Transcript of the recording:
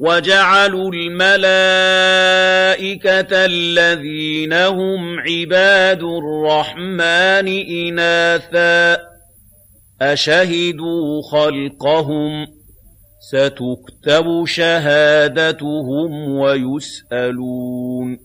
وَجَعَلُوا الْمَلَائِكَةَ الَّذِينَ هُمْ عِبَادُ الرَّحْمَٰنِ إِنَاثًا أَشَهِدُوا خَلْقَهُمْ ۚ سَتُكْتَبُ شَهَادَتُهُمْ وَيُسْأَلُونَ